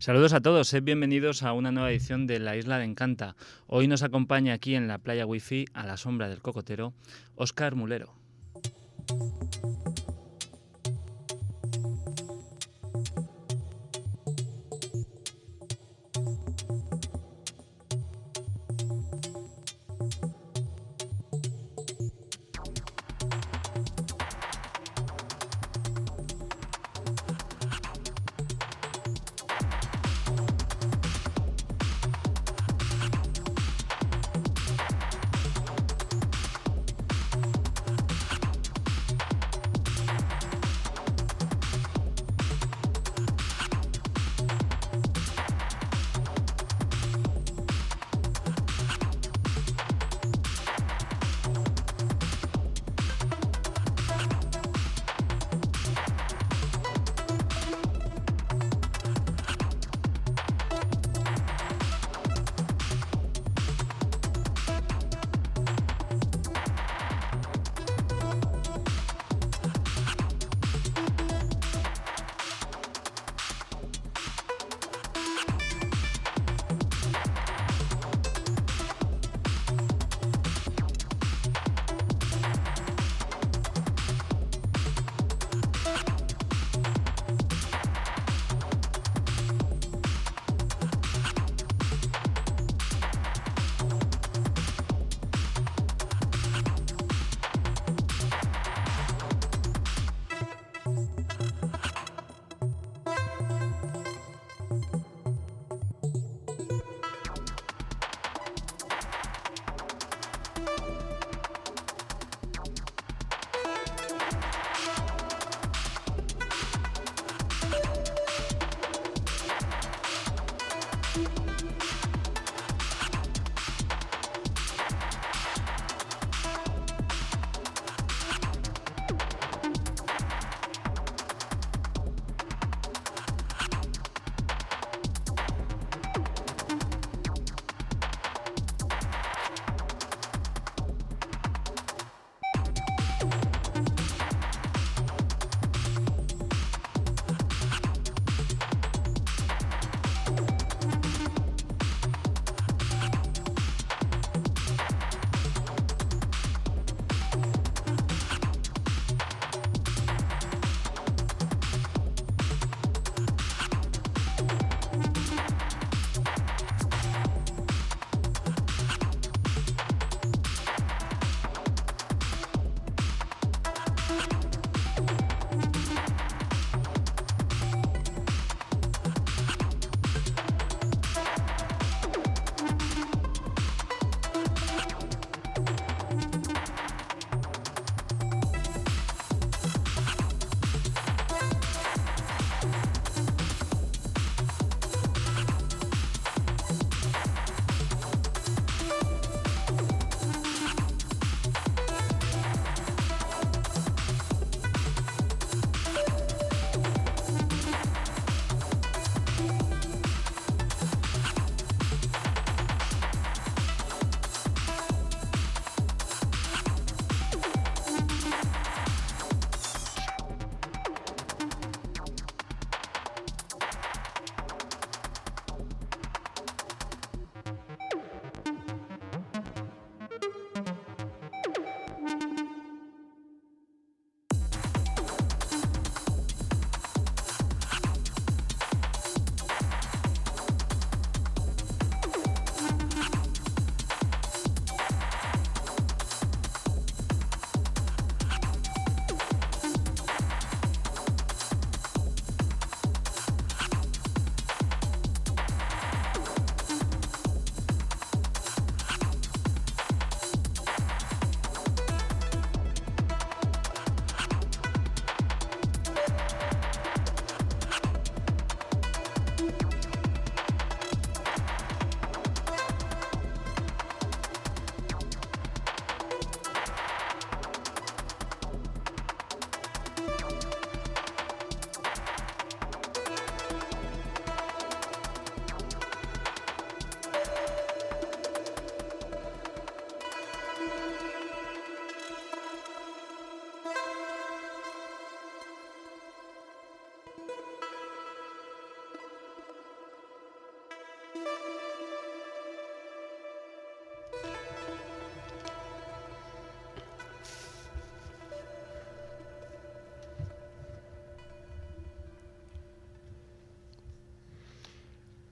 Saludos a todos, sed bienvenidos a una nueva edición de La Isla de Encanta. Hoy nos acompaña aquí en la playa Wi-Fi, a la sombra del cocotero, Óscar Mulero.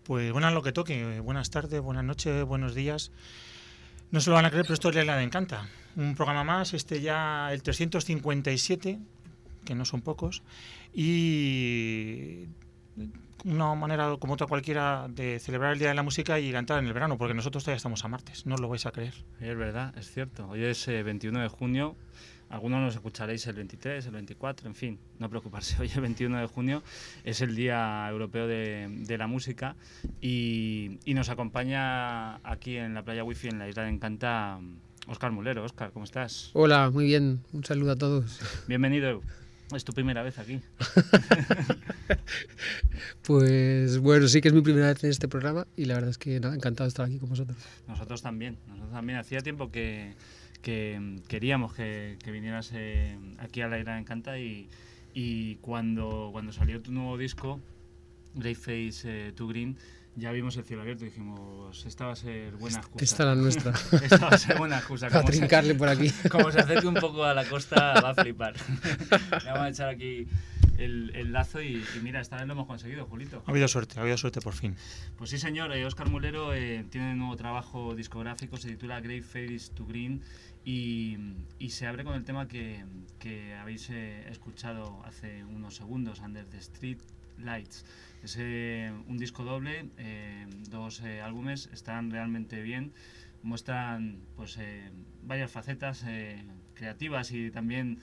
Pues buenas lo que toque, buenas tardes, buenas noches, buenos días. No se lo van a creer, pero esto es la de Encanta. Un programa más, este ya el 357, que no son pocos, y una manera como otra cualquiera de celebrar el Día de la Música y entrar en el verano, porque nosotros todavía estamos a martes, no lo vais a creer. Es verdad, es cierto. Hoy es 21 eh, de junio, algunos nos escucharéis el 23, el 24, en fin, no preocuparse. Hoy el 21 de junio es el Día Europeo de, la Música y, nos acompaña aquí en la playa Wifi en la isla de Encanta Oscar Mulero. Oscar, ¿cómo estás? Hola, muy bien. Un saludo a todos. Bienvenido. Es tu primera vez aquí. pues bueno, sí que es mi primera vez en este programa y la verdad es que nada, encantado de estar aquí con vosotros. Nosotros también, nosotros también. Hacía tiempo que, que queríamos que, que vinieras eh, aquí a la Isla de Encanta y, y, cuando, cuando salió tu nuevo disco, Grey Face eh, to Green, ya vimos el cielo abierto y dijimos, esta va a ser buena excusa. Esta la nuestra. esta va a ser buena excusa. a trincarle por aquí. Como se acerque un poco a la costa, va a flipar. Le vamos a echar aquí el, el lazo y, mira, esta vez lo hemos conseguido, Julito. Ha habido suerte, ha habido suerte por fin. Pues sí, señor. Oscar eh, Mulero eh, tiene un nuevo trabajo discográfico, se titula Great Face to Green y, y, se abre con el tema que, que habéis eh, escuchado hace unos segundos, Under the Street Lights. Es un disco doble, eh, dos eh, álbumes, están realmente bien, muestran pues eh, varias facetas creativas y también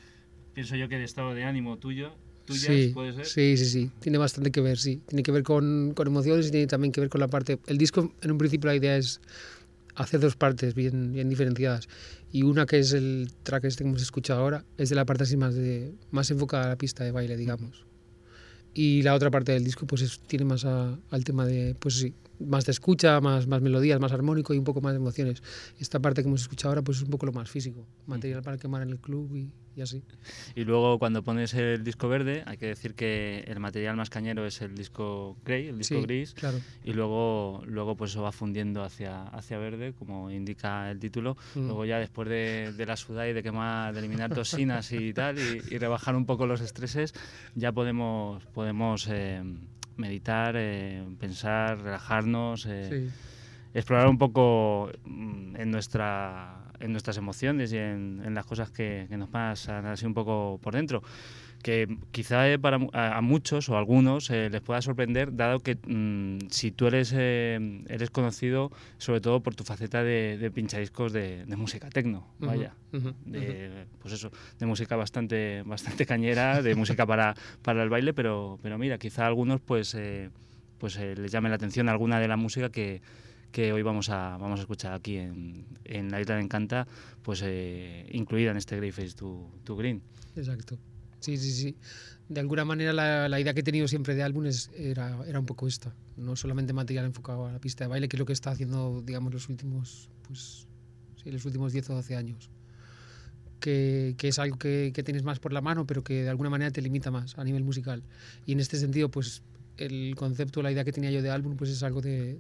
pienso yo que de estado de ánimo tuyo. Tuyas, sí, ¿puede ser? sí, sí, sí, tiene bastante que ver, sí. Tiene que ver con, con emociones y tiene también que ver con la parte... El disco, en un principio, la idea es hacer dos partes bien, bien diferenciadas. Y una que es el track este que hemos escuchado ahora, es de la parte así más, de, más enfocada a la pista de baile, digamos. Y la otra parte del disco pues tiene más al tema de pues más de escucha más más melodías más armónico y un poco más de emociones. Esta parte que hemos escuchado ahora pues es un poco lo más físico material para quemar en el club y y así. Y luego cuando pones el disco verde, hay que decir que el material más cañero es el disco grey, el disco gris, claro. y luego, luego pues eso va fundiendo hacia, hacia verde, como indica el título. Mm. Luego ya después de, de, la sudada y de quemar, de eliminar toxinas y tal, y, rebajar un poco los estreses, ya podemos, podemos eh, meditar, eh, pensar, relajarnos. Eh, explorar un poco mm, en nuestra en nuestras emociones y en, las cosas que, nos pasan así un poco por dentro que quizá eh, para a, muchos o a algunos eh, les pueda sorprender, dado que mm, si tú eres, eh, eres conocido sobre todo por tu faceta de, pinchadiscos de, de música tecno, vaya, de, pues eso, de música bastante, bastante cañera, de música para, para el baile, pero, pero mira, quizá a algunos pues, pues les llame la atención alguna de la música que, que hoy vamos a, vamos a escuchar aquí en, en la isla de Encanta, pues eh, incluida en este Greyface to, to Green. Exacto. Sí, sí, sí. De alguna manera la, la, idea que he tenido siempre de álbumes era, era un poco esta. No solamente material enfocado a la pista de baile, que es lo que está haciendo, digamos, los últimos, pues, sí, los últimos 10 o 12 años. Que, que, es algo que, que, tienes más por la mano, pero que de alguna manera te limita más a nivel musical. Y en este sentido, pues el concepto, la idea que tenía yo de álbum, pues es algo de,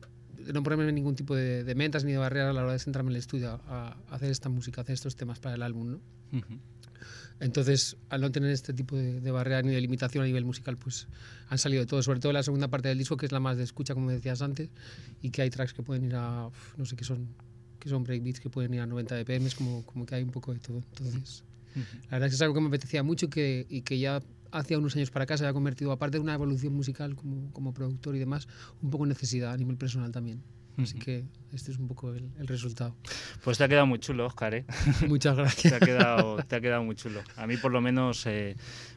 no ponerme ningún tipo de, de, metas ni de barrera a la hora de centrarme en el estudio a, hacer esta música, a hacer estos temas para el álbum, ¿no? Entonces, al no tener este tipo de, de, barrera ni de limitación a nivel musical, pues han salido de todo, sobre todo la segunda parte del disco, que es la más de escucha, como decías antes, y que hay tracks que pueden ir a, no sé qué son, que son breakbeats que pueden ir a 90 BPM, como, como que hay un poco de todo. Entonces, la verdad es que es algo que me apetecía mucho que, y que ya hace unos años para acá se ha convertido, aparte de una evolución musical como, como productor y demás, un poco necesidad a nivel personal también. Así que este es un poco el, el, resultado. Pues te ha quedado muy chulo, Oscar. ¿eh? Muchas gracias. te, ha quedado, te ha quedado muy chulo. A mí por lo menos eh,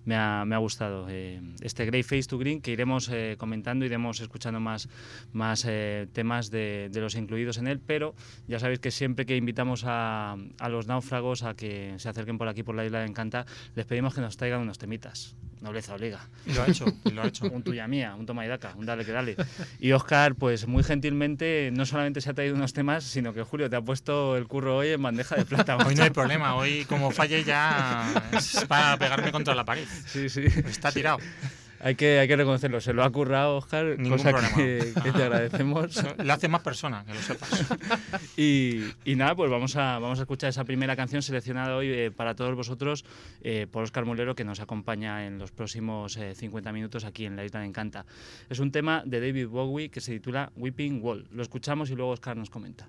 me, ha, me, ha, gustado eh, este Grey Face to Green que iremos eh, comentando, iremos escuchando más, más eh, temas de, de, los incluidos en él, pero ya sabéis que siempre que invitamos a, a, los náufragos a que se acerquen por aquí, por la isla de Encanta, les pedimos que nos traigan unos temitas. Nobleza obliga. Y lo ha hecho, y lo ha hecho. un tuya mía, un toma y daca, un dale que dale. Y Oscar, pues muy gentilmente, no solamente se ha traído unos temas, sino que Julio te ha puesto el curro hoy en bandeja de plata. Hoy no hay problema, hoy como falle ya es para pegarme contra la pared. Sí, sí. Está tirado. Hay, que, hay que reconocerlo. Se lo ha currado, Oscar, cosa que, te agradecemos. Le hace más persona, que lo sepas. y, y, nada, pues vamos a, vamos a escuchar esa primera canción seleccionada hoy eh, para todos vosotros eh, por Oscar Mulero, que nos acompaña en los próximos 50 minutos aquí en La Isla de Encanta. Es un tema de David Bowie que se titula Weeping Wall. Lo escuchamos y luego Oscar nos comenta.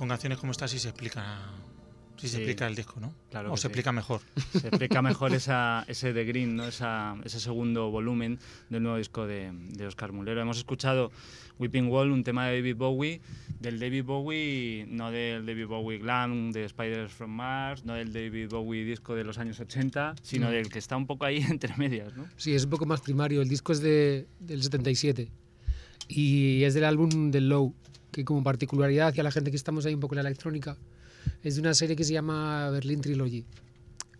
Con canciones como esta sí se explica Sí, se explica el disco, ¿no? Claro o se explica mejor. Se explica mejor esa, ese The Green, ¿no? Esa, ese segundo volumen del nuevo disco de, de, Oscar Mulero. Hemos escuchado Weeping Wall, un tema de David Bowie, del David Bowie, no del David Bowie glam de Spiders from Mars, no del David Bowie disco de los años 80, sino mm. del que está un poco ahí entre medias, ¿no? Sí, es un poco más primario. El disco es de, del 77 y es del álbum del Low, que como particularidad hacia la gente que estamos ahí un poco en la electrónica, es de una serie que se llama Berlin Trilogy,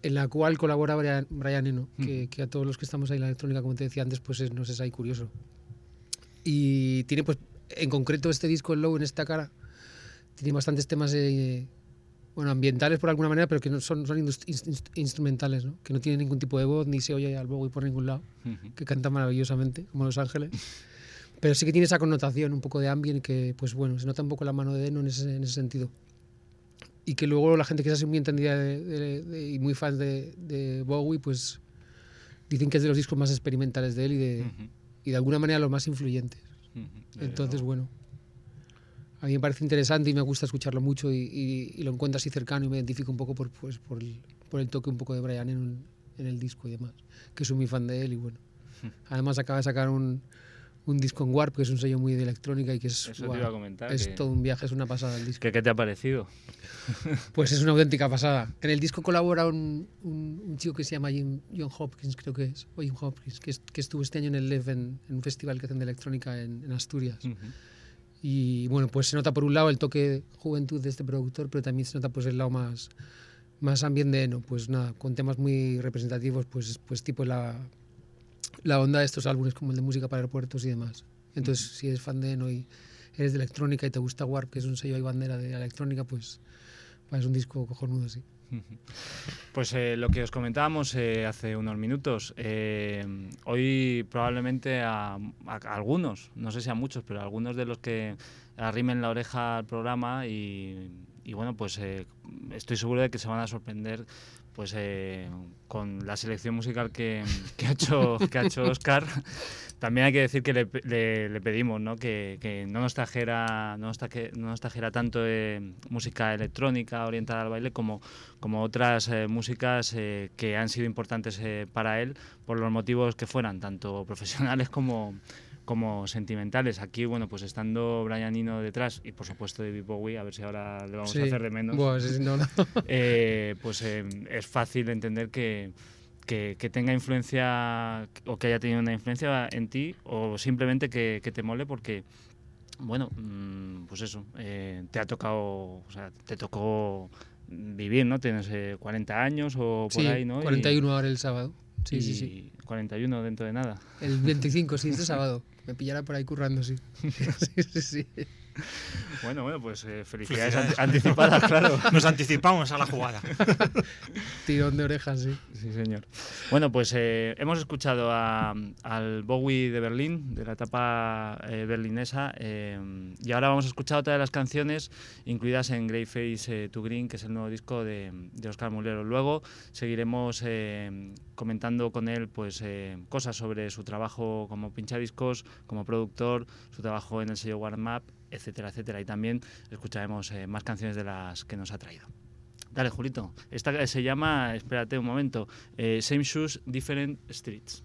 en la cual colabora Brian, Eno, que, a todos los que estamos ahí en la electrónica, como te decía antes, pues es, nos es ahí curioso. Y tiene, pues, en concreto este disco, el Low, en esta cara, tiene bastantes temas bueno, ambientales por alguna manera, pero que no son, son instrumentales, ¿no? que no tienen ningún tipo de voz, ni se oye al Bowie por ningún lado, que canta maravillosamente, como Los Ángeles. Pero sí que tiene esa connotación un poco de ambient que, pues bueno, se nota un poco la mano de Eno en ese, en ese sentido. Y que luego la gente que es así muy entendida y muy fan de, de, Bowie, pues dicen que es de los discos más experimentales de él y de, y de alguna manera los más influyentes. Entonces, bueno, a mí me parece interesante y me gusta escucharlo mucho y, lo encuentro así cercano y me identifico un poco por, pues, por, el, por el toque un poco de Brian en, en el disco y demás, que soy muy fan de él y bueno. Además acaba de sacar un, un disco en Warp, que es un sello muy de electrónica y que es, es todo un viaje, es una pasada el disco. ¿Qué, qué te ha parecido? pues es una auténtica pasada. En el disco colabora un, un, chico que se llama John Hopkins, creo que es, o Jim Hopkins, que, que, estuvo este año en el LEV, en, un festival que hacen de electrónica en, Asturias. Y bueno, pues se nota por un lado el toque de juventud de este productor, pero también se nota pues el lado más, más ambiente, ¿no? pues nada, con temas muy representativos, pues, pues tipo la la onda de estos álbumes como el de música para aeropuertos y demás. Entonces, si eres fan de Eno y eres de electrónica y te gusta Warp, que es un sello y bandera de electrónica, pues, pues es un disco cojonudo, sí. Pues eh, lo que os comentábamos eh, hace unos minutos, eh, hoy probablemente a, algunos, no sé si a muchos, pero a algunos de los que arrimen la oreja al programa y, y bueno, pues estoy seguro de que se van a sorprender pues eh, con la selección musical que, ha hecho, que ha hecho Oscar, también hay que decir que le, pedimos ¿no? Que, no, nos trajera, no, nos trajera tanto eh, música electrónica orientada al baile como, como otras eh, músicas que han sido importantes para él por los motivos que fueran, tanto profesionales como, como sentimentales. Aquí, bueno, pues estando Brian Eno detrás y por supuesto David Bowie, a ver si ahora le vamos a hacer de menos, eh, pues eh, es fácil entender que, que, tenga influencia o que haya tenido una influencia en ti o simplemente que, te mole porque, bueno, mm, pues eso, eh, te ha tocado, o sea, te tocó vivir, ¿no? Tienes 40 años o por ahí, ¿no? 41 ahora el sábado. Sí, sí, sí. 41 dentro de nada. El 25, sí, este sábado. Me pillará por ahí currando, sí. sí, sí, sí. Bueno, bueno, pues eh, felicidades, anticipadas, claro. Nos anticipamos a la jugada. Tirón de orejas, sí. Sí, señor. Bueno, pues eh, hemos escuchado al Bowie de Berlín, de la etapa eh, berlinesa, y ahora vamos a escuchar otra de las canciones incluidas en Grey Face to Green, que es el nuevo disco de, de Oscar Mulero. Luego seguiremos comentando con él pues cosas sobre su trabajo como pinchadiscos, como productor, su trabajo en el sello Warm Up etcétera, etcétera. Y también escucharemos eh, más canciones de las que nos ha traído. Dale, Julito. Esta se llama, espérate un momento, eh, Same Shoes, Different Streets.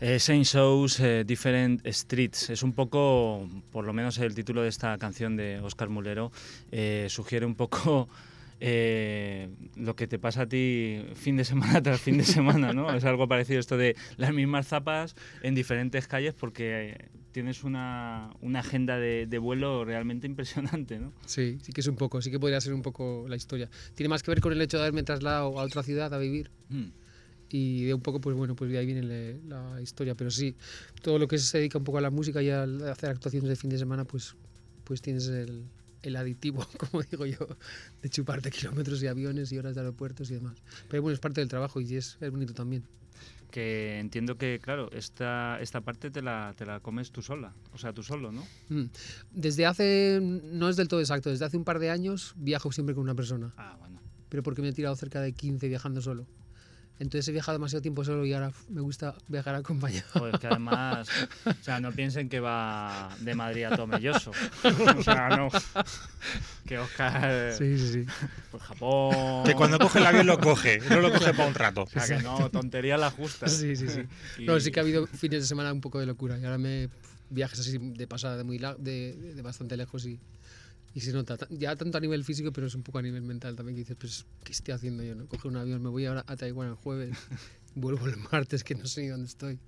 Eh, Same Shows, eh, Different Streets. Es un poco, por lo menos el título de esta canción de Oscar Mulero, eh, sugiere un poco eh, lo que te pasa a ti fin de semana tras fin de semana, ¿no? es algo parecido esto de las mismas zapas en diferentes calles porque tienes una, una agenda de, de, vuelo realmente impresionante, ¿no? Sí, sí que es un poco, sí que podría ser un poco la historia. Tiene más que ver con el hecho de haberme trasladado a otra ciudad a vivir. Mm y de un poco, pues bueno, pues de ahí viene le, la historia. Pero sí, todo lo que se dedica un poco a la música y a hacer actuaciones de fin de semana, pues, pues tienes el, el aditivo, como digo yo, de chuparte kilómetros y aviones y horas de aeropuertos y demás. Pero bueno, es parte del trabajo y es, es bonito también. Que entiendo que, claro, esta, esta parte te la, te la comes tú sola, o sea, tú solo, ¿no? Mm. Desde hace, no es del todo exacto, desde hace un par de años viajo siempre con una persona. Ah, bueno. Pero porque me he tirado cerca de 15 viajando solo. Entonces he viajado demasiado tiempo solo y ahora me gusta viajar acompañado. Pues que además, o sea, no piensen que va de Madrid a Tomelloso. o sea, no. Que Oscar. Sí, sí, sí. Pues Japón. Que cuando coge el avión lo coge, no lo coge para un rato. O sea, que no, tontería la justa. Sí, sí, sí. Y... No, sí que ha habido fines de semana un poco de locura y ahora me viajes así de pasada, de, muy de, de bastante lejos y y se nota, ya tanto a nivel físico, pero es un poco a nivel mental también, que dices, pues, ¿qué estoy haciendo yo? No? Coge un avión, me voy ahora a Taiwán el jueves, vuelvo el martes, que no sé ni dónde estoy.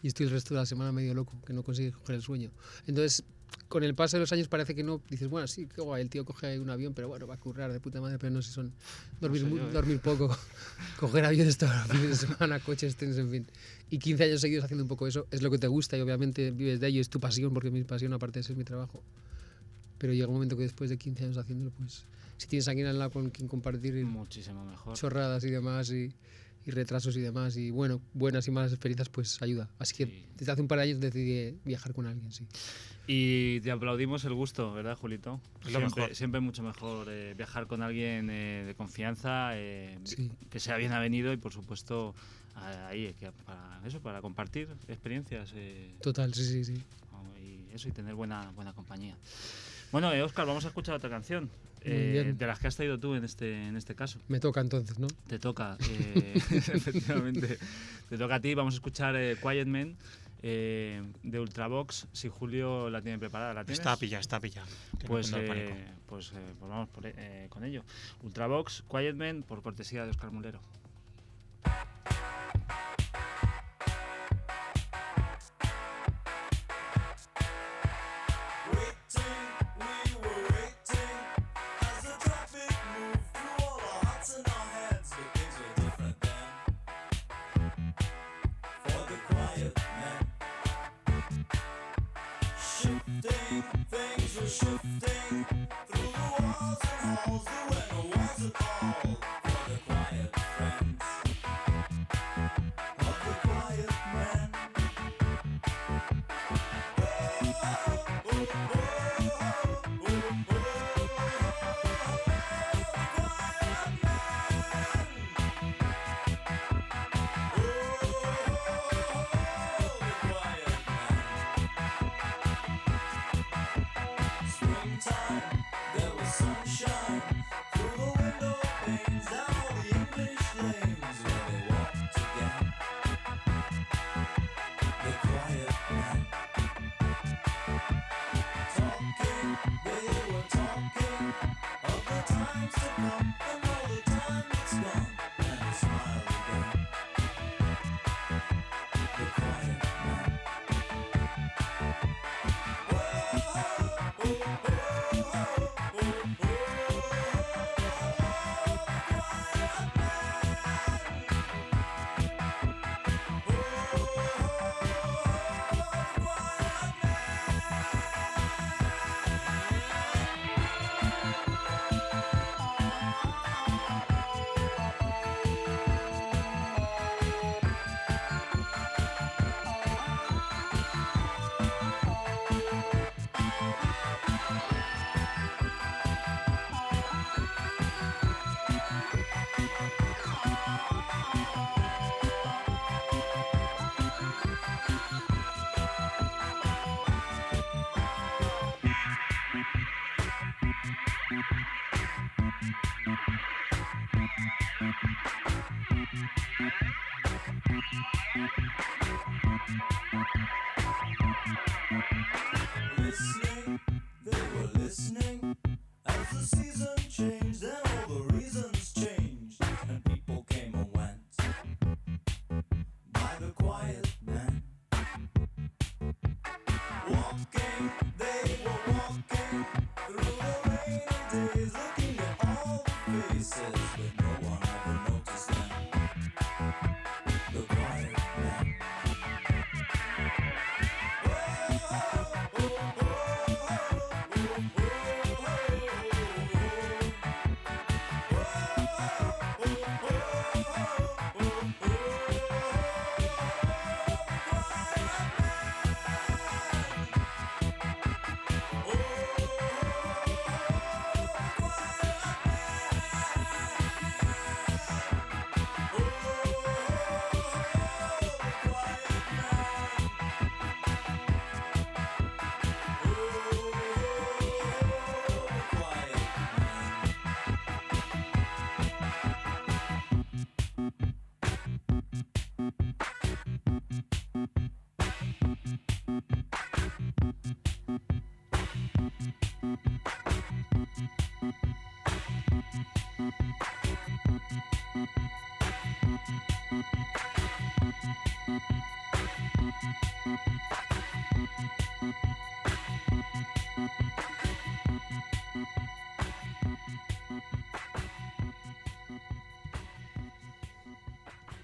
Y estoy el resto de la semana medio loco, que no consigue coger el sueño. Entonces, con el paso de los años parece que no, dices, bueno, sí, qué guay, el tío coge un avión, pero bueno, va a currar de puta madre, pero no sé, son dormir, no sé yo, ¿eh? dormir poco, coger aviones todos los fines de semana, coches, trenes, en fin. Y 15 años seguidos haciendo un poco eso, es lo que te gusta y obviamente vives de ello, es tu pasión, porque mi pasión aparte de ser mi trabajo pero llega un momento que después de 15 años haciéndolo, pues si tienes a alguien al lado con quien compartir muchísimo mejor chorradas y demás y, y, retrasos y demás y bueno, buenas y malas experiencias pues ayuda. Así que sí. desde hace un par de años decidí viajar con alguien, sí. Y te aplaudimos el gusto, ¿verdad, Julito? Es lo siempre, mejor. siempre mucho mejor eh, viajar con alguien eh, de confianza, eh, sí. que sea bien avenido y por supuesto ahí que para eso, para compartir experiencias. eh, Total, sí, sí, sí. Y eso y tener buena buena compañía. Bueno, eh, Oscar, vamos a escuchar otra canción. Eh, de las que has traído tú en este, en este caso. Me toca entonces, ¿no? Te toca, eh, efectivamente. Te toca a ti. Vamos a escuchar eh, Quiet Man de Ultravox. Si Julio la tiene preparada, ¿la tienes? Está pillada, está pillada. Pues, pues, pues, vamos por, con ello. Ultravox, Quiet Man, por cortesía de Oscar Mulero.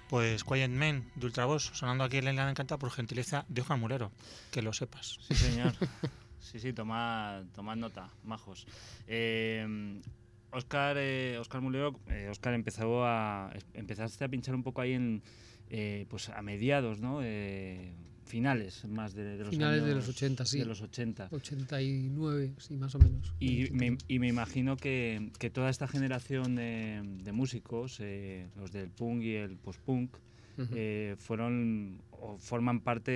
Pues Quiet Men de Ultravox, sonando aquí en la Encanta por gentileza de Juan Mulero, que lo sepas. Sí, señor. Sí, sí, tomad, nota, majos. Eh, Oscar, eh, Oscar Mulero, eh, Oscar empezó a, empezaste a pinchar un poco ahí en, eh, pues a mediados, ¿no? Finales más de, de los Finales años, de los 80, sí. De los 80. 89, sí, más o menos. Y me, y me imagino que, que toda esta generación de, de músicos, eh, los del punk y el post-punk, Ujú. eh, fueron o forman parte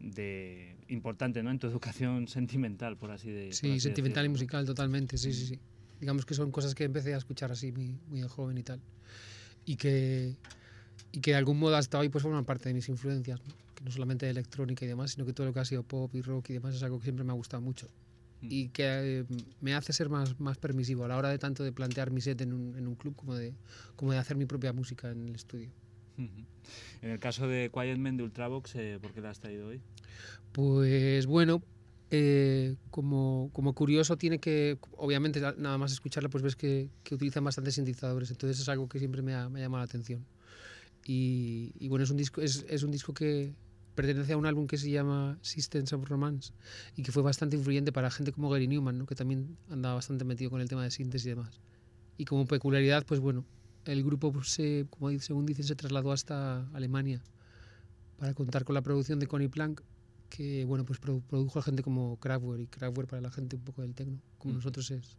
de importante ¿no? en tu educación sentimental, por así de por Sí, así sentimental y decirlo. musical, totalmente, sí, sí, sí. Digamos que son cosas que empecé a escuchar así muy, muy de joven y tal. Y que, y que de algún modo hasta hoy pues forman parte de mis influencias, ¿no? No solamente de electrónica y demás, sino que todo lo que ha sido pop y rock y demás es algo que siempre me ha gustado mucho. Mm. Y que eh, me hace ser más, más permisivo a la hora de tanto de plantear mi set en un, en un club como de, como de hacer mi propia música en el estudio. En el caso de Quiet Men de Ultravox, eh, ¿por qué la has traído hoy? Pues bueno, eh, como, como curioso tiene que, obviamente na- nada más escucharla pues ves que, que utilizan bastantes sintetizadores, entonces es algo que siempre me ha, me ha llamado la atención. Y, y bueno, es un disco, es, es un disco que pertenece a un álbum que se llama Systems of Romance y que fue bastante influyente para gente como Gary Newman, ¿no? que también andaba bastante metido con el tema de síntesis y demás. Y como peculiaridad, pues bueno, el grupo, se, como según dicen, se trasladó hasta Alemania para contar con la producción de Connie Plank, que bueno, pues produ- produjo a gente como Kraftwerk y Kraftwerk para la gente un poco del tecno, como Ujú. nosotros es.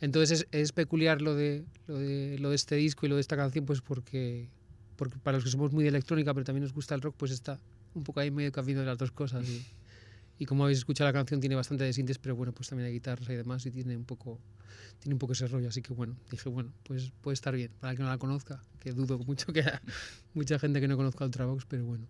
Entonces es, es peculiar lo de, lo, de, lo de este disco y lo de esta canción, pues porque, porque para los que somos muy de electrónica, pero también nos gusta el rock, pues está un poco ahí medio camino de las dos cosas. Y, y como habéis escuchado la canción tiene bastante de sintes, pero bueno, pues también hay guitarras y demás y tiene un poco tiene un poco ese rollo, así que bueno, dije, bueno, pues puede estar bien, para el que no la conozca, que dudo mucho que haya mucha gente que no conozca Ultravox, pero bueno.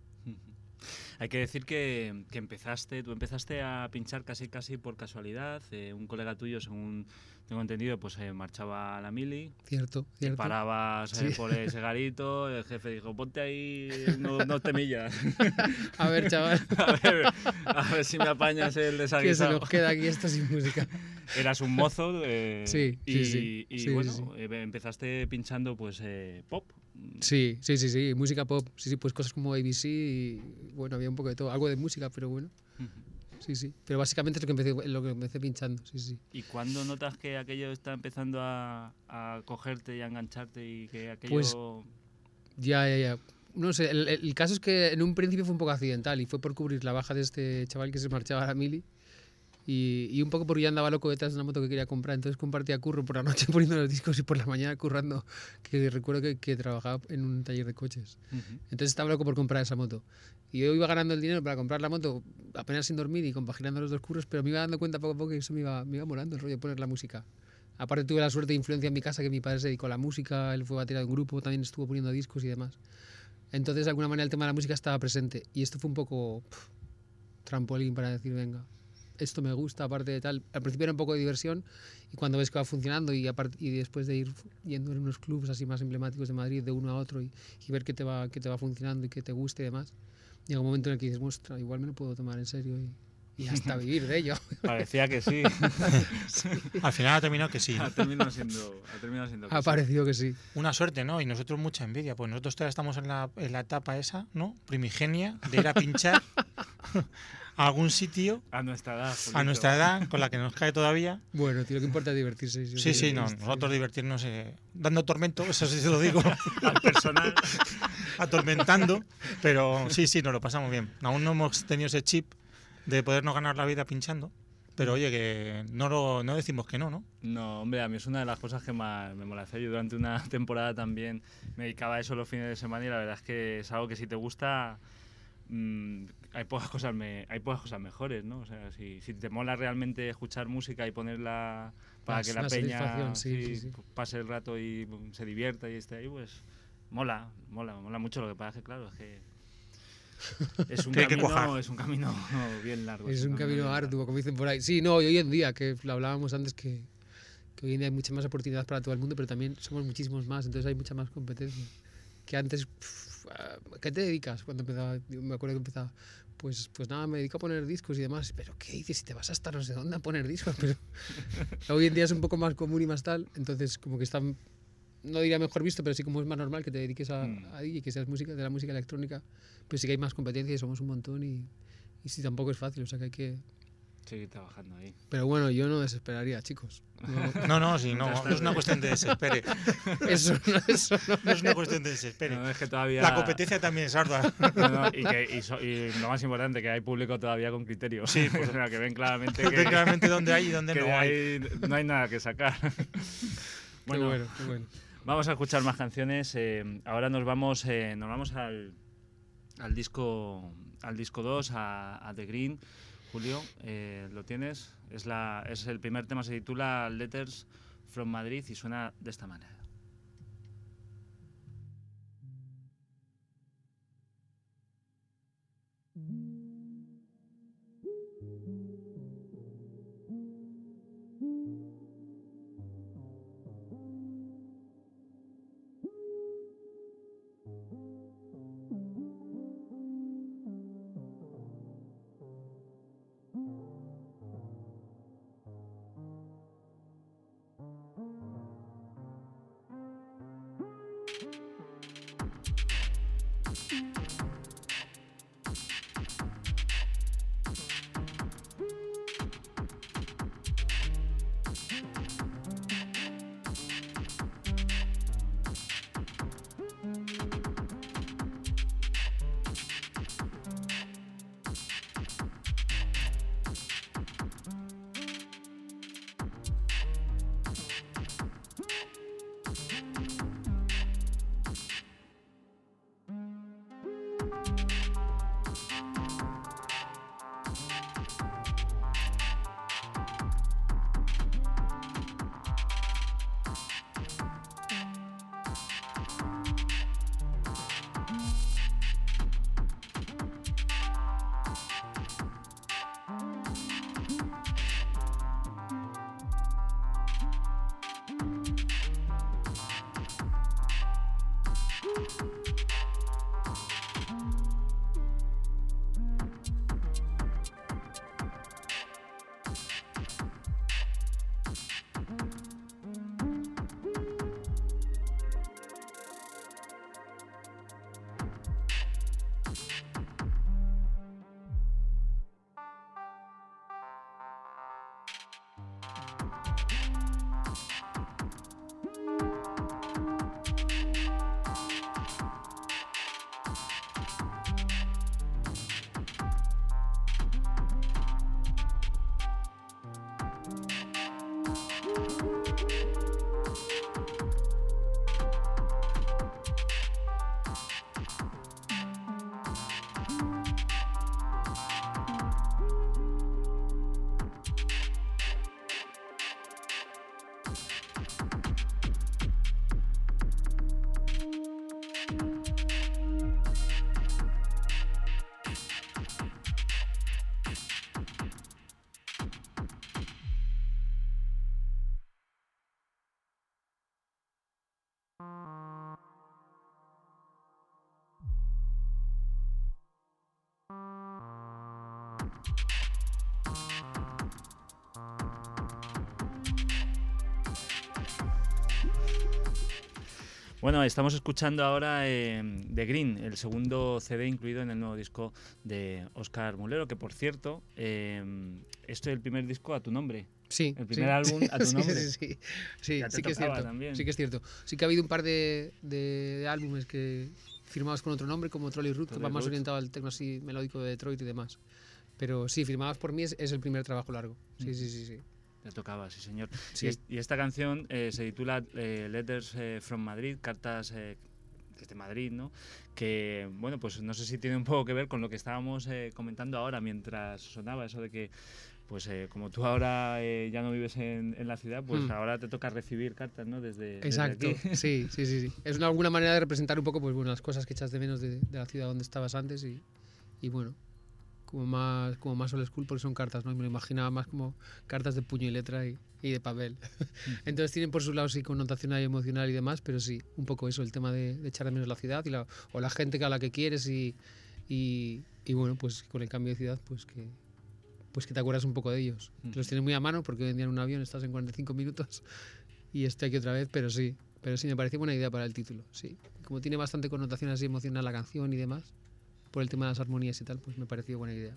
Hay que decir que, que empezaste, tú empezaste a pinchar casi casi por casualidad. eh, un colega tuyo, según tengo entendido, pues eh, marchaba a la mili, Cierto, te cierto. parabas eh, Sí. por ese garito, el jefe dijo, ponte ahí unos, unos temillas. A ver, chaval, a, ver, a ver si me apañas el que se desaguisado. nos queda aquí esto sin música. Eras un mozo eh, Sí, y, sí, y sí, bueno, eh, empezaste pinchando pues eh, pop. Sí, sí, sí, sí, música pop, sí, sí, pues cosas como ABC y bueno, había un poco de todo, algo de música, pero bueno, sí, sí. Pero básicamente es lo que empecé, lo que empecé pinchando, sí, sí. ¿Y cuándo notas que aquello está empezando a, a cogerte y a engancharte y que aquello... Pues, Ya, ya, ya. No sé, el, el caso es que en un principio fue un poco accidental y fue por cubrir la baja de este chaval que se marchaba a la mili y, y un poco porque yo andaba loco detrás de una moto que quería comprar, entonces compartía curro por la noche poniendo los discos y por la mañana currando, que recuerdo que, que trabajaba en un taller de coches. Entonces estaba loco por comprar esa moto. Y yo iba ganando el dinero para comprar la moto apenas sin dormir y compaginando los dos curros, pero me iba dando cuenta poco a poco que eso me iba, me iba molando el rollo de poner la música. Aparte tuve la suerte de influencia en mi casa que mi padre se dedicó a la música, él fue batería de un grupo, también estuvo poniendo discos y demás. Entonces, de alguna manera, el tema de la música estaba presente. Y esto fue un poco trampolín para decir, venga, esto me gusta, aparte de tal. Al principio era un poco de diversión y cuando ves que va funcionando y, aparte, y después de ir yendo en unos clubs así más emblemáticos de Madrid, de uno a otro, y, y ver que te, va, que te va funcionando y que te guste y demás, llega un momento en el que dices, muestra, igual me lo puedo tomar en serio y, y hasta vivir de ello. Parecía que sí. Al final ha terminado que sí. ha, terminado siendo, ha terminado siendo que ha sí. parecido que sí. Una suerte, ¿no? Y nosotros mucha envidia, pues nosotros todavía estamos en la, en la etapa esa, ¿no? Primigenia, de ir a pinchar a algún sitio A nuestra edad. a Julito. nuestra edad, con la que nos cae todavía. Bueno, tío, lo que importa es divertirse. yo Sí, sí, no, nosotros divertirnos eh, dando tormento, eso sí se lo digo, Al personal. atormentando, pero sí, sí, nos lo pasamos bien. Aún no hemos tenido ese chip de podernos ganar la vida pinchando, pero oye, que no, lo, no decimos que no, ¿no? No, hombre, a mí es una de las cosas que más me mola hacer. Yo durante una temporada también me dedicaba a eso los fines de semana y la verdad es que es algo que si te gusta, mm, hay, pocas cosas me- hay pocas cosas mejores, ¿no? O sea, si, si te mola realmente escuchar música y ponerla para Es que la peña sí, sí, sí, pase el rato y se divierta y esté ahí, pues mola, mola, mola mucho. Lo que pasa es que, claro, es que es un, camino, es un camino bien largo. Es un camino bien largo. arduo, como dicen por ahí. Sí, no, y hoy en día, que lo hablábamos antes, que, que hoy en día hay mucha más oportunidad para todo el mundo, pero también somos muchísimos más, entonces hay mucha más competencia. Que antes, pff, ¿a ¿qué te dedicas? Cuando empezaba, me acuerdo que empezaba, pues, pues nada, me dedico a poner discos y demás. Pero ¿qué dices? Si te vas hasta no sé dónde a poner discos, pero hoy en día es un poco más común y más tal, entonces como que está, no diría mejor visto, pero sí como es más normal que te dediques a, Mm. a DJ, que seas música, de la música electrónica, pues sí que hay más competencia y somos un montón y, y sí tampoco es fácil, o sea que hay que... Seguir trabajando ahí. Pero bueno, yo no desesperaría, chicos. No, No, no, sí, no, no es una cuestión de desespere. eso, no, eso no. No es una cuestión de desespere. No, es que todavía... La competencia también es ardua. No, no, y, que, y, so- y lo más importante, que hay público todavía con criterio. Sí, o sea, que ven claramente que, Ven claramente dónde hay y dónde que no hay. ahí no hay nada que sacar. Qué bueno, bueno, qué bueno. vamos a escuchar más canciones. eh, ahora nos vamos, eh, nos vamos al, al disco al disco 2, a, a The Green. Julio, eh, lo tienes. Es, la, es el primer tema, se titula Letters from Madrid y suena de esta manera. Bueno, estamos escuchando ahora eh, The Green, el segundo CD incluido en el nuevo disco de Oscar Mulero, que por cierto, eh, esto es el primer disco a tu nombre. Sí. El primer sí. álbum a tu nombre. sí, sí, sí. Sí que es cierto. también. Sí que es cierto. Sí que ha habido un par de, de álbumes que firmados con otro nombre, como Trolley Root, que va más orientado al tecno así melódico de Detroit y demás. Pero sí, firmados por mí es, es el primer trabajo largo. Sí, sí, sí, sí. Te tocaba, sí, señor. Sí. Y, y esta canción eh, se titula eh, Letters eh, from Madrid, cartas eh, desde Madrid, ¿no? Que, bueno, pues no sé si tiene un poco que ver con lo que estábamos eh, comentando ahora mientras sonaba eso de que, pues eh, como tú ahora eh, ya no vives en, en la ciudad, pues Mm. ahora te toca recibir cartas, ¿no? Desde, desde Exacto, aquí. sí, sí, sí, sí. Es una alguna manera de representar un poco pues, bueno, las cosas que echas de menos de, de la ciudad donde estabas antes y, y bueno, como más, como más old school porque son cartas, ¿no? Y me lo imaginaba más como cartas de puño y letra y, y de papel. Entonces tienen por su lado sí connotación ahí emocional y demás, pero sí, un poco eso, el tema de, de echar de menos la ciudad y la, o la gente a la que quieres y, y, y bueno, pues con el cambio de ciudad, pues que pues que te acuerdas un poco de ellos. Que los tienes muy a mano porque hoy en día en un avión estás en 45 minutos y estoy aquí otra vez, pero sí, pero sí me pareció buena idea para el título, sí. Como tiene bastante connotación así emocional la canción y demás, por el tema de las armonías y tal, pues me pareció buena idea.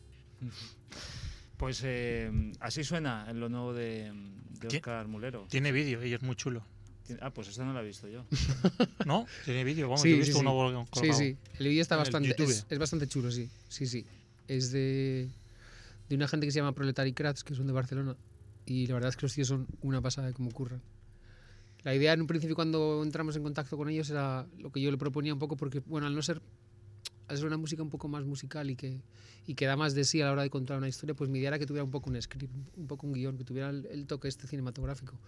Pues eh, así suena en lo nuevo de, de. Oscar Mulero. Tiene vídeo y es muy chulo. Ah, pues esta no la he visto yo. ¿No? Tiene vídeo, vamos, Sí, yo he visto sí. uno Sí, colgado. sí, el vídeo está en bastante, es, es bastante chulo, sí, sí, sí. Es de, de una gente que se llama Proletari Crats, que son de Barcelona, y la verdad es que los tíos son una pasada de cómo curran. La idea en un principio cuando entramos en contacto con ellos era lo que yo le proponía un poco, porque bueno, al no ser, al ser una música un poco más musical y que, y que da más de sí a la hora de contar una historia, pues mi idea era que tuviera un poco un script, un poco un guion, que tuviera el, el toque este cinematográfico.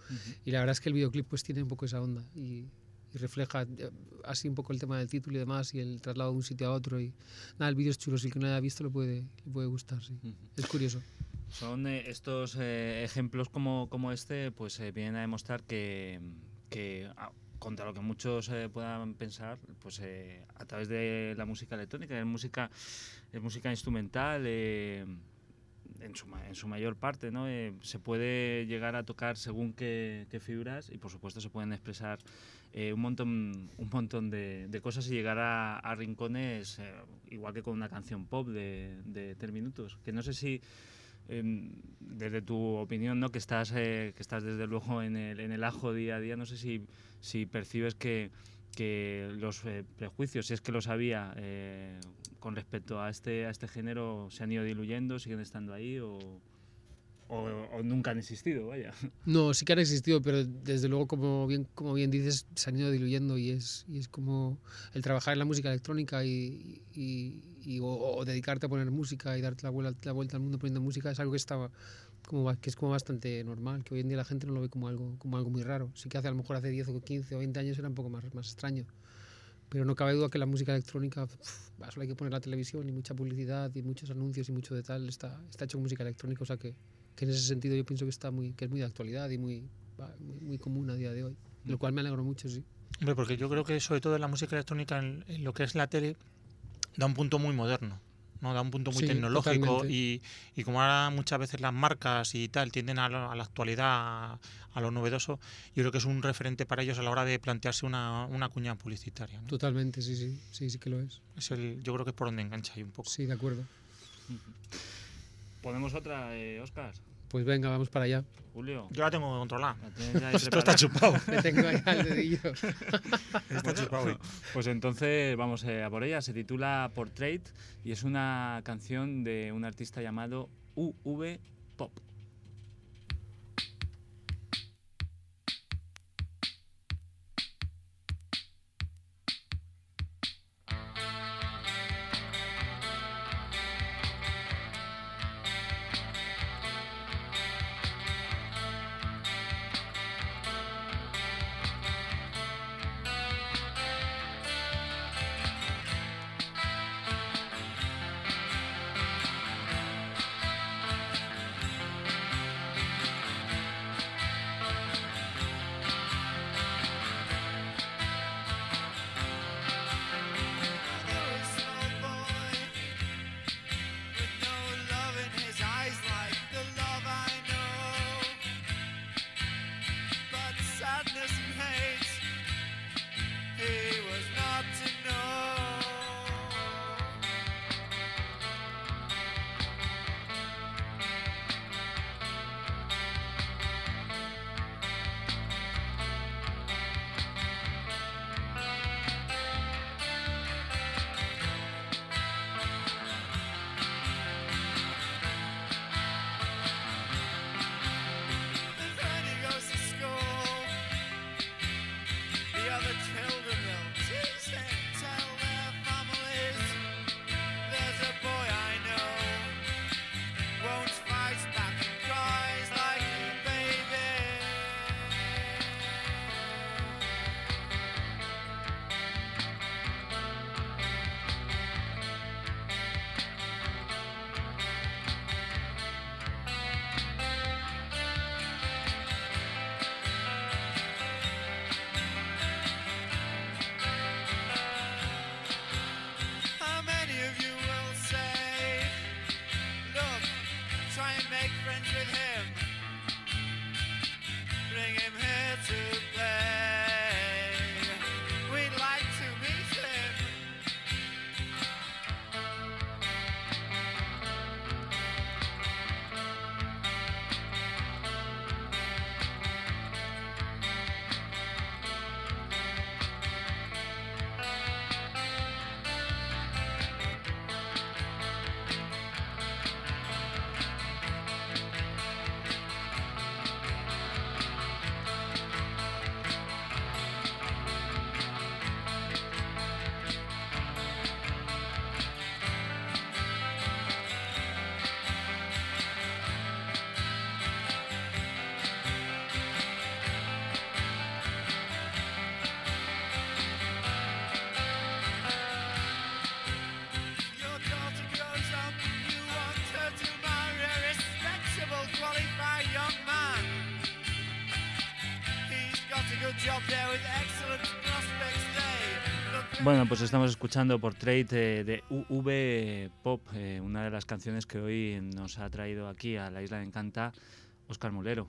Y la verdad es que el videoclip pues tiene un poco esa onda y, y refleja eh, así un poco el tema del título y demás y el traslado de un sitio a otro y nada, el vídeo es chulo, si el que no haya visto lo puede, le puede gustar, sí. Ujú. Es curioso. Son eh, estos eh, ejemplos como, como este, pues eh, vienen a demostrar que, que ah, contra lo que muchos eh, puedan pensar, pues eh, a través de la música electrónica, es música, es música instrumental, eh, en, su, en su mayor parte, ¿no? Eh, se puede llegar a tocar según qué, qué fibras y por supuesto se pueden expresar eh, un montón, un montón de, de cosas y llegar a, a rincones eh, igual que con una canción pop de, de tres minutos. Que no sé si desde tu opinión, ¿no? que estás eh, que estás desde luego en el, en el ajo día a día, no sé si, si percibes que, los eh, prejuicios, si es que los había eh, con respecto a este a este género, se han ido diluyendo, siguen estando ahí o, nunca han existido, vaya. No, sí que han existido, pero desde luego, como bien, como bien dices, se han ido diluyendo y es, y es como el trabajar en la música electrónica y- y- o, o dedicarte a poner música y darte la vuelta, la vuelta al mundo poniendo música es algo que estaba como que es como bastante normal, que hoy en día la gente no lo ve como algo, como algo muy raro. Sí que hace a lo mejor hace 10 o 15 o 20 años era un poco más, más extraño. Pero no cabe duda que la música electrónica, pf, solo hay que poner la televisión y mucha publicidad y muchos anuncios y mucho de tal, está, está hecho con música electrónica, o sea que, que en ese sentido yo pienso que está muy, que es muy de actualidad y muy, muy, muy común a día de hoy. Lo cual me alegro mucho, sí. Hombre, porque yo creo que sobre todo en la música electrónica, en, en lo que es la tele, da un punto muy moderno. ¿no? Da un punto muy Sí, tecnológico totalmente. y, y como ahora muchas veces las marcas y tal tienden a, lo- a la actualidad, a, a lo novedoso, yo creo que es un referente para ellos a la hora de plantearse una, una cuña publicitaria. ¿no? Totalmente, sí, sí, sí, sí que lo es. Es el, yo creo que es por donde engancha ahí un poco. Sí, de acuerdo. ¿Ponemos otra, eh, Oscar? Pues venga, vamos para allá. Julio. Yo la tengo controlada. ¿la tienes ya ahí Esto está chupado. Me tengo ahí al dedillo. Está chupado. Pues entonces vamos eh, a por ella. Se titula Portrait y es una canción de un artista llamado UV Pop. Bueno, pues estamos escuchando Portrait eh, de UV Pop, eh, una de las canciones que hoy nos ha traído aquí a la Isla de Encanta Oscar Mulero.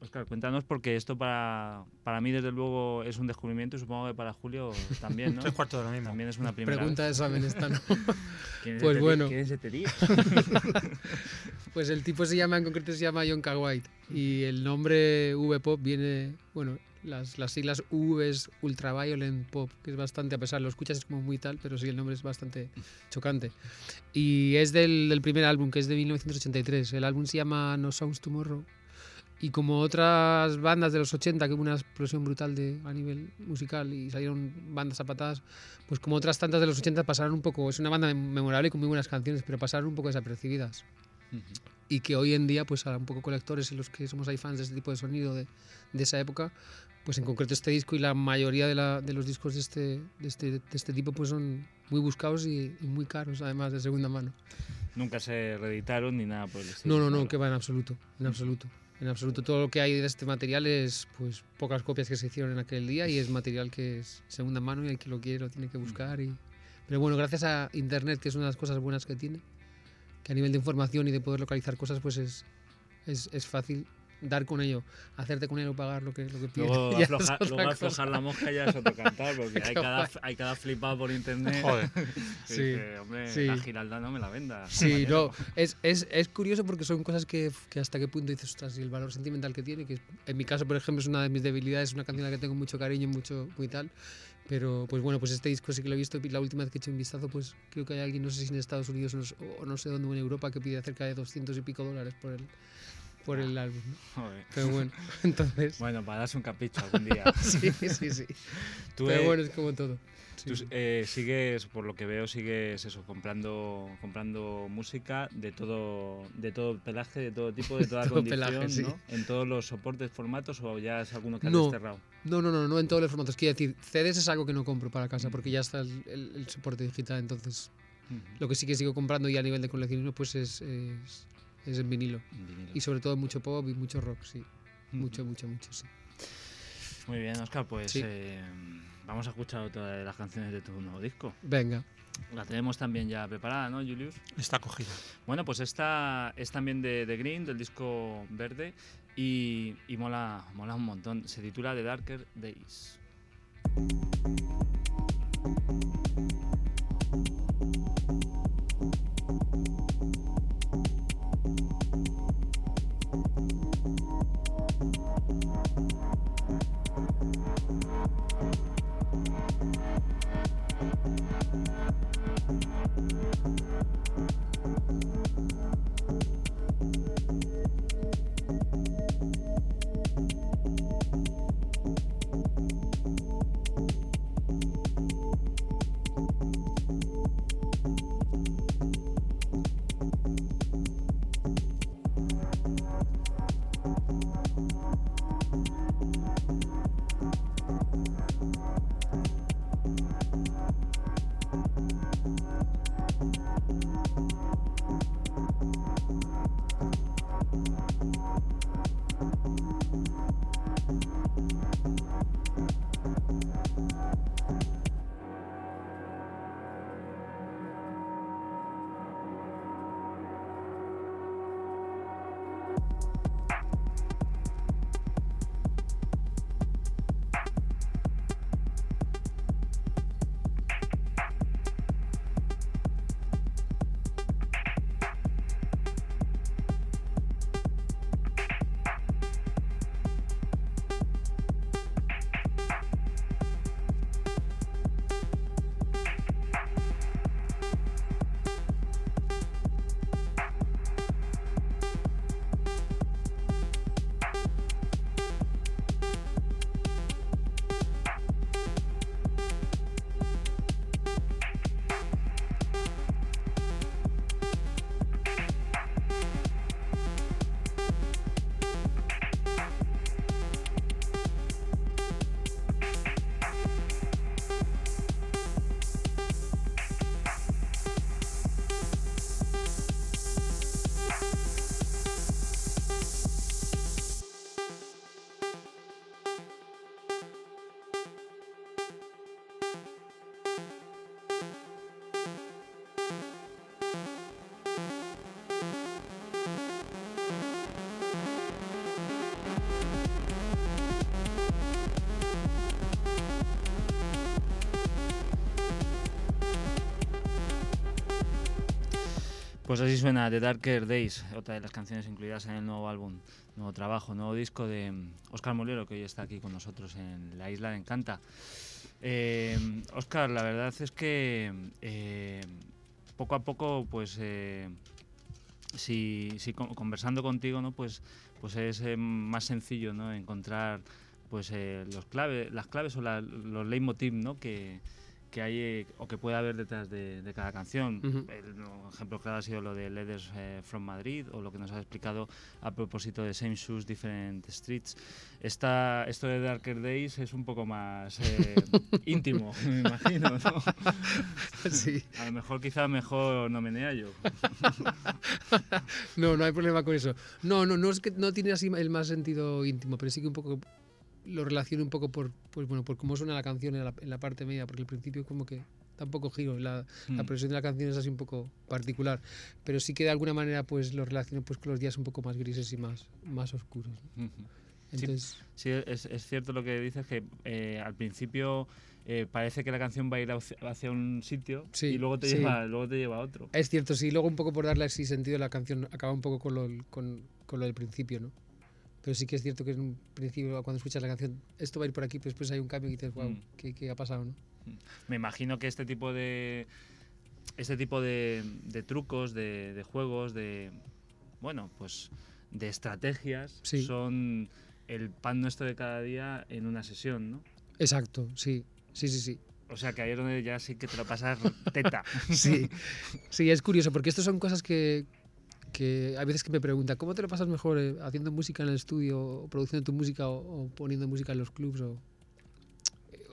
Oscar, cuéntanos porque esto para, para mí desde luego es un descubrimiento y supongo que para Julio también, ¿no? Tres cuartos de lo mismo. También es una primera Pregunta de examen esta, ¿no? ¿Quién es Pues este- bueno. ¿Quién es este tío? Pues el tipo se llama, en concreto se llama John K. White y el nombre V-Pop viene, bueno, las, las siglas V es Ultraviolent Pop, que es bastante, a pesar, lo escuchas es como muy tal, pero sí, el nombre es bastante chocante. Y es del, del primer álbum, que es de 1983. El álbum se llama No Sounds Tomorrow. Y como otras bandas de los 80, que hubo una explosión brutal de, a nivel musical y salieron bandas a patadas, pues como otras tantas de los 80 pasaron un poco, es una banda mem- memorable y con muy buenas canciones, pero pasaron un poco desapercibidas y que hoy en día, pues a un poco colectores y los que somos ahí fans de este tipo de sonido de, de esa época, pues en concreto este disco y la mayoría de, la- de los discos de este, de, este, de este tipo pues son muy buscados y, y muy caros, además de segunda mano. Nunca se reeditaron ni nada por el estilo. No, no, no, que va en absoluto, en absoluto. En absoluto todo lo que hay de este material es pues pocas copias que se hicieron en aquel día y es material que es segunda mano y el que lo quiere lo tiene que buscar y pero bueno, gracias a internet, que es una de las cosas buenas que tiene, que a nivel de información y de poder localizar cosas pues es es, es fácil dar con ello, hacerte con ello pagar lo que lo que pides. Luego, afloja- luego aflojar la mosca ya es otro cantar, porque hay cada, hay cada flipado por internet. Joder. Sí, dice, hombre, sí. la Giralda no me la venda. Sí, compañero". no, es, es, es curioso porque son cosas que, que hasta qué punto dices, ostras, y el valor sentimental que tiene, que en mi caso, por ejemplo, es una de mis debilidades, es una canción a la que tengo mucho cariño, mucho, muy tal, pero pues bueno, pues este disco sí que lo he visto la última vez que he hecho un vistazo, pues creo que hay alguien, no sé si en Estados Unidos o no, sé- o no sé dónde o en Europa, que pide cerca de 200 y pico dólares por el, por el álbum, ¿no? Joder. Pero bueno, entonces... Bueno, para darse un capricho algún día. Sí, sí, sí. Tú, Pero eh, bueno, es como todo. Tú, eh, sigues, por lo que veo, sigues eso, comprando, comprando música de todo, de todo pelaje, de todo tipo, de toda Todo condición, pelaje, sí. ¿no? En todos los soportes, formatos o ya es alguno que has No. desterrado. No, no, no, no en todos los formatos. Quiero decir, CDs es algo que no compro para casa porque ya está el, el- el soporte digital. Entonces, Ujú. lo que sí que sigo comprando ya a nivel de coleccionismo pues es, es, es en vinilo. En vinilo. Y sobre todo mucho pop y mucho rock, sí. Mucho, mucho, mucho, sí. Muy bien, Oscar, pues Sí. eh, vamos a escuchar otra de las canciones de tu nuevo disco. Venga. La tenemos también ya preparada, ¿no, Julius? Está cogida. Bueno, pues esta es también de, de Green, del disco verde, y, y mola, mola un montón. Se titula The Darker Days. Pues así suena The Darker Days, otra de las canciones incluidas en el nuevo álbum, nuevo trabajo, nuevo disco de Oscar Molero, que hoy está aquí con nosotros en la isla de Encanta. Eh, Oscar, la verdad es que eh, poco a poco, pues, eh, si, si con- conversando contigo, ¿no? Pues, pues es eh, más sencillo, ¿no? Encontrar, pues, eh, los clave, las claves o la- los leitmotiv, ¿no? Que, que hay eh, o que puede haber detrás de, de cada canción. Ujú. El no, ejemplo claro ha sido lo de Letters eh, from Madrid o lo que nos has explicado a propósito de Same Shoes, Different Streets. Esta, esto de Darker Days es un poco más eh, íntimo, me imagino, ¿no? Sí. A lo mejor quizá mejor no menea yo. No, no hay problema con eso. No, no, no es que no tiene así el más sentido íntimo, pero sí que un poco lo relaciono un poco por, pues bueno, por cómo suena la canción en la, en la parte media, porque al principio como que da un poco giro, la, la Mm. progresión de la canción es así un poco particular, pero sí que de alguna manera pues lo relaciono pues con los días un poco más grises y más, más oscuros. ¿no? Ujú. Entonces, Sí, es, es cierto lo que dices, que eh, al principio eh, parece que la canción va a ir hacia, un sitio Sí, y luego te, sí. lleva, luego te lleva a otro. es cierto, sí, luego un poco por darle así sentido a la canción acaba un poco con lo, con, con lo del principio, ¿no? Pero sí que es cierto que en un principio cuando escuchas la canción esto va a ir por aquí, pero después hay un cambio y dices, wow, Mm. ¿qué, qué ha pasado, no? Me imagino que este tipo de este tipo de, de trucos, de, de juegos, de bueno, pues de estrategias Sí. son el pan nuestro de cada día en una sesión, ¿no? Exacto, sí, sí, sí, sí. O sea que ahí es donde ya sí que te lo pasas teta. Sí, sí, es curioso, porque estas son cosas que, que hay veces que me preguntan, ¿cómo te lo pasas mejor eh, haciendo música en el estudio, o produciendo tu música, o, o poniendo música en los clubs, o,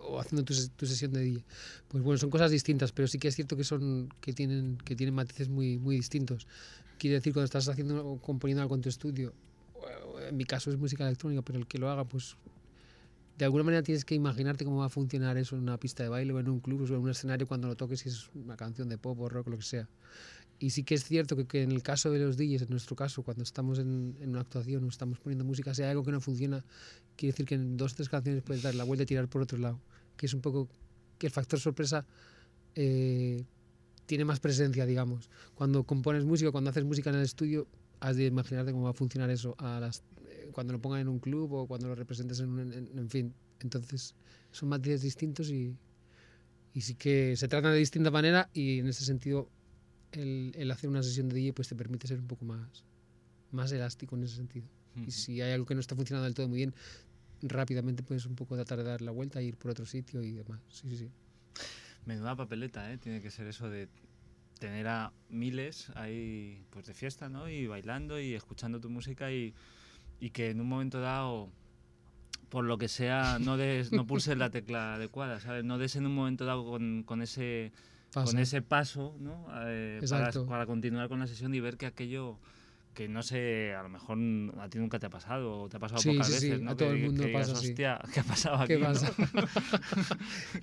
o haciendo tu, tu sesión de DJ? Pues bueno, son cosas distintas, pero sí que es cierto que son que tienen, que tienen matices muy, muy distintos. Quiere decir, cuando estás haciendo o componiendo algo en tu estudio, en mi caso es música electrónica, pero el que lo haga, pues de alguna manera tienes que imaginarte cómo va a funcionar eso en una pista de baile o en un club o en un escenario cuando lo toques, si es una canción de pop o rock o lo que sea. Y sí que es cierto que, que en el caso de los DJs, en nuestro caso, cuando estamos en, en una actuación o estamos poniendo música, si hay algo que no funciona, quiere decir que en dos o tres canciones puedes dar la vuelta y tirar por otro lado. Que es un poco que el factor sorpresa eh, tiene más presencia, digamos. Cuando compones música, cuando haces música en el estudio, has de imaginarte cómo va a funcionar eso a las, eh, cuando lo pongan en un club o cuando lo representes en un. En, en fin. Entonces, son matices distintos y, y sí que se tratan de distinta manera y en ese sentido el, el hacer una sesión de DJ pues te permite ser un poco más, más elástico en ese sentido. Y si hay algo que no está funcionando del todo muy bien, rápidamente puedes un poco tratar de dar la vuelta e ir por otro sitio y demás. Sí, sí, sí. Menuda papeleta, ¿eh? Tiene que ser eso de tener a miles ahí pues de fiesta, ¿no? Y bailando y escuchando tu música y, y que en un momento dado, por lo que sea, no des, no pulses la tecla adecuada, ¿sabes? No des en un momento dado con, con ese Pasa. con ese paso, ¿no? Eh, para, para continuar con la sesión y ver que aquello que no sé, a lo mejor a ti nunca te ha pasado o te ha pasado Sí, pocas sí, sí, veces, ¿no? a todo que, el mundo que digas, pasa así. hostia, ¿qué ha pasado aquí? ¿Qué no?". pasa?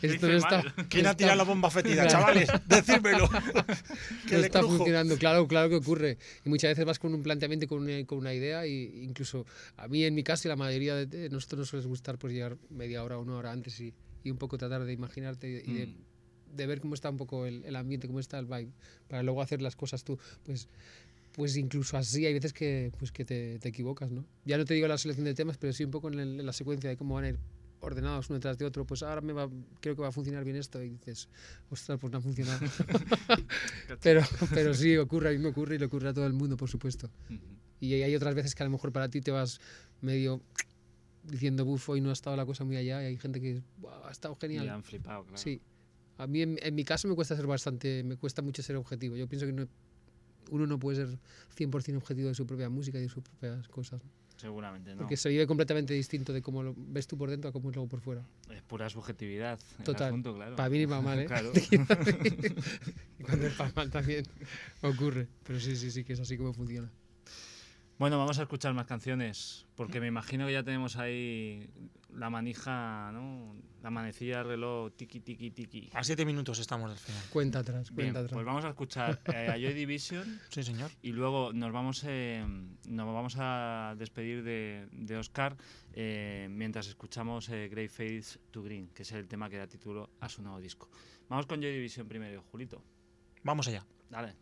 ¿Qué Esto no está? ¿Quién ha está- tirado la bomba Claro. chavales? Decírmelo. no está crujo. funcionando. Claro, claro que ocurre. Y muchas veces vas con un planteamiento, con una, con una idea, y incluso a mí, en mi caso, y la mayoría de, de nosotros nos suele gustar pues llegar media hora o una hora antes y, y un poco tratar de imaginarte y de, Mm. De ver cómo está un poco el, el ambiente, cómo está el vibe, para luego hacer las cosas tú. Pues pues incluso así hay veces que, pues que te, te equivocas, ¿no? Ya no te digo la selección de temas, pero sí un poco en, el- en la secuencia de cómo van a ir ordenados uno detrás de otro, pues ahora me va, creo que va a funcionar bien esto y dices, ostras, pues no ha funcionado. pero, pero sí, ocurre, a mí me ocurre y le ocurre a todo el mundo, por supuesto. Ujú. Y hay otras veces que a lo mejor para ti te vas medio diciendo, buf, hoy no ha estado la cosa muy allá y hay gente que "Buah, ha estado Y genial. han flipado, claro. Sí. A mí, en, en mi caso, me cuesta ser bastante, me cuesta mucho ser objetivo. Yo pienso que no- uno no puede ser 100% objetivo de su propia música y de sus propias cosas. Seguramente, ¿no? Porque se vive completamente distinto de cómo lo ves tú por dentro a cómo es luego por fuera. Es pura subjetividad. Total. asunto, claro. Para bien y para mal, ¿eh? Claro. y cuando es para mal también ocurre. Pero sí, sí, sí, que es así como funciona. Bueno, vamos a escuchar más canciones, porque me imagino que ya tenemos ahí la manija, ¿no? La manecilla del reloj, tiki, tiki, tiki. A siete minutos estamos del final. Cuenta atrás, Bien, cuenta atrás. pues vamos a escuchar eh, a Joy Division Sí, señor. y luego nos vamos, eh, nos vamos a despedir de, de Oscar eh, mientras escuchamos eh, Grey Fades to Green, que es el tema que da título a su nuevo disco. Vamos con Joy Division primero, Julito. Vamos allá. Dale.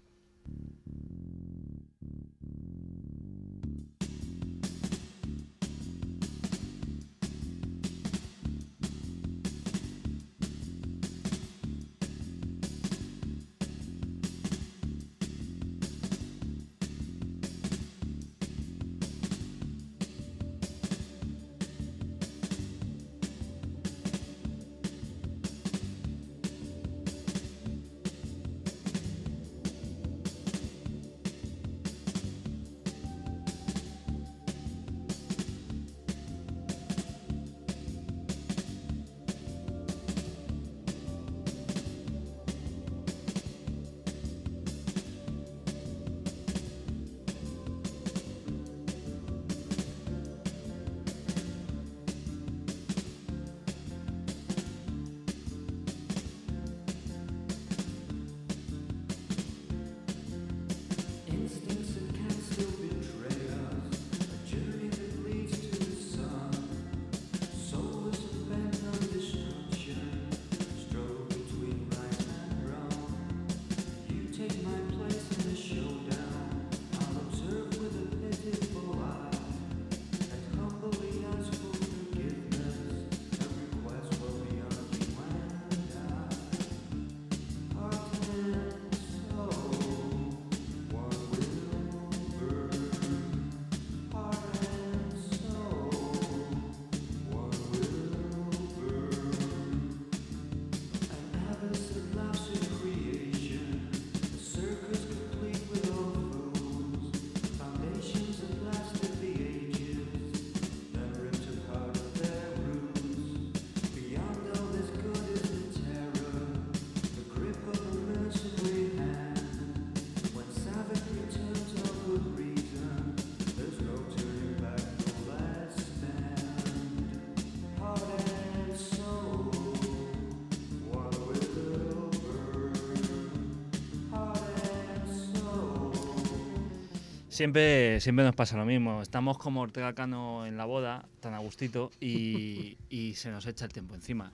Siempre, siempre nos pasa lo mismo. Estamos como Ortega Cano en la boda, tan a gustito, y, y se nos echa el tiempo encima.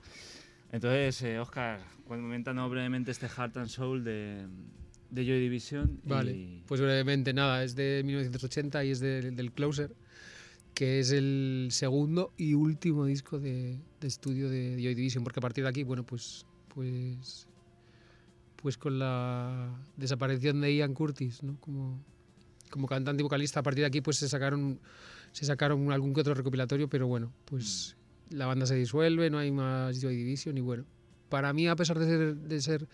Entonces, eh, Oscar, coméntanos brevemente este Heart and Soul de, de Joy Division. Vale, y- pues brevemente, nada, es de 1980 y es de- del Closer, que es el segundo y último disco de, de estudio de Joy Division, porque a partir de aquí, bueno, pues, pues, pues con la desaparición de Ian Curtis, ¿no? Como, como cantante y vocalista, a partir de aquí, pues se sacaron, se sacaron algún que otro recopilatorio, pero bueno, pues la banda se disuelve, no hay más Joy Division y bueno, para mí, a pesar de ser, de ser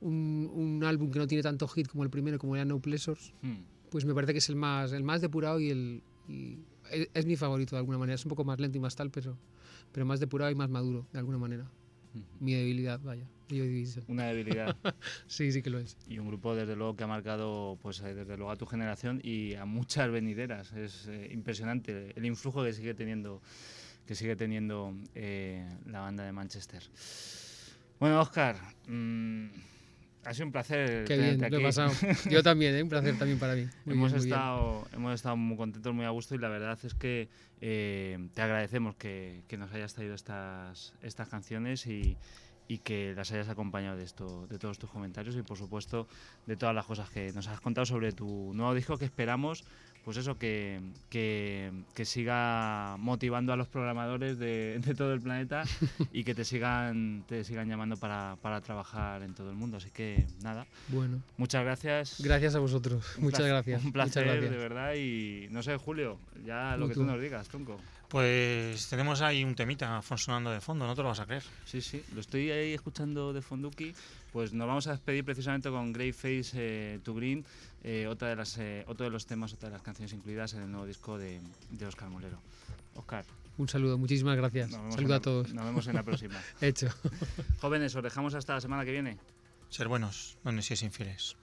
un, un álbum que no tiene tanto hit como el primero, como era No Pleasures, Hmm. pues me parece que es el más, el más depurado y el y es, es mi favorito de alguna manera. Es un poco más lento y más tal, pero, pero más depurado y más maduro de alguna manera. Ujú. Mi debilidad, vaya. Division. Una debilidad. Sí, sí que lo es. y un grupo desde luego que ha marcado pues eh, desde luego a tu generación y a muchas venideras es eh, impresionante el influjo que sigue teniendo que sigue teniendo eh, la banda de Manchester bueno Oscar mm, ha sido un placer Qué bien, tenerte lo he aquí. pasado. Yo también, ¿eh? un placer también para mí. Muy hemos bien. estado hemos estado muy contentos muy a gusto y la verdad es que eh, te agradecemos que, que nos hayas traído estas estas canciones y y que las hayas acompañado de esto, de todos tus comentarios y por supuesto de todas las cosas que nos has contado sobre tu nuevo disco que esperamos pues eso que, que, que siga motivando a los programadores de, de todo el planeta y que te sigan te sigan llamando para, para trabajar en todo el mundo así que nada Bueno, muchas gracias gracias a vosotros. Un Muchas placer- gracias. un placer gracias. de verdad y no sé Julio ya lo Muy que tú tú. nos digas tronco Pues tenemos ahí un temita sonando de fondo, no te lo vas a creer. Sí, sí, lo estoy ahí escuchando de Fonduki. Pues nos vamos a despedir precisamente con Grey Face eh, to Green, eh, otra de las, eh, otro de los temas, otra de las canciones incluidas en el nuevo disco de, de Oscar Molero. Oscar, Un saludo, muchísimas gracias. Saludo a todos. nos vemos en la próxima. Hecho. Jóvenes, os dejamos hasta la semana que viene. Ser buenos, donde si es infieles.